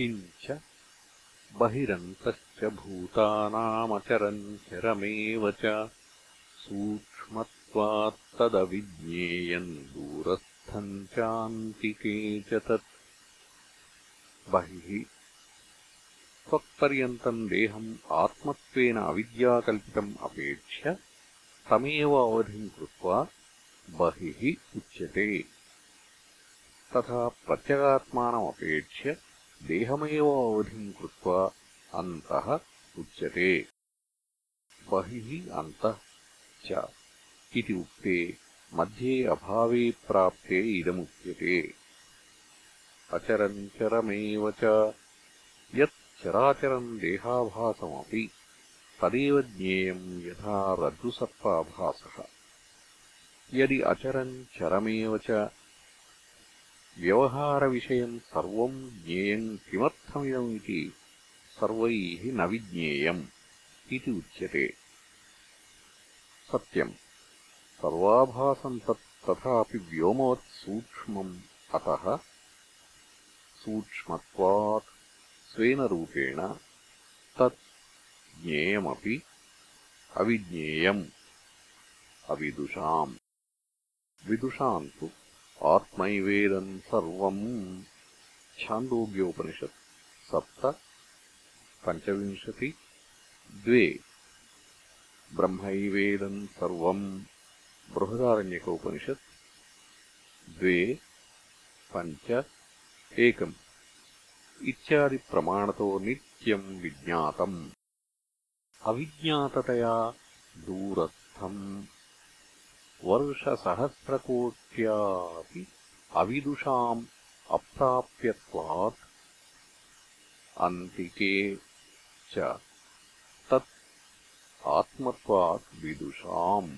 किञ्च बहिरन्तश्च भूतानामचरम् चरमेव च सूक्ष्मत्वात्तदविज्ञेयम् दूरस्थम् चान्तिके च तत् बहिः त्वत्पर्यन्तम् देहम् आत्मत्वेन अविद्याकल्पितम् अपेक्ष्य तमेव अवधिम् कृत्वा बहिः उच्यते। तथा प्रत्यगात्मानमपेक्ष्य देहमेव अवधिम् कृत्वा अन्तः उच्यते। बहिः अन्तः च इति उक्ते मध्ये अभावे प्राप्ते इदमुच्यते। अचरम् चरमेव च यत् चराचरम् देहाभासमपि तदेव ज्ञेयम् यथा रज्जुसर्पाभासः। यदि अचरम् चरमेव च व्यवहारविषयम् सर्वम् ज्ञेयम् किमर्थमिदमिति सर्वैः न विज्ञेयम् इति उच्यते। सत्यम्। सर्वाभासम् तत् तथापि व्योमवत् सूक्ष्मम् अतः सूक्ष्मत्वात् स्वेन रूपेण तत् ज्ञेयमपि अविज्ञेयम्। अविदुषाम्। विदुषाम् तु आत्मैवेदम् सर्वम् छान्दोग्योपनिषत्। सप्त पञ्चविंशति द्वे। ब्रह्मैवेदम् सर्वम् बृहदारण्यकोपनिषत्। द्वे पञ्च एकम्। इत्यादिप्रमाणतो नित्यम् विज्ञातम्। अविज्ञाततया दूरस्थम् वर्षसहस्रकोट्यापि अविदुषाम् अप्राप्यत्वात्। अन्तिके च तत् आत्मत्वात् विदुषाम्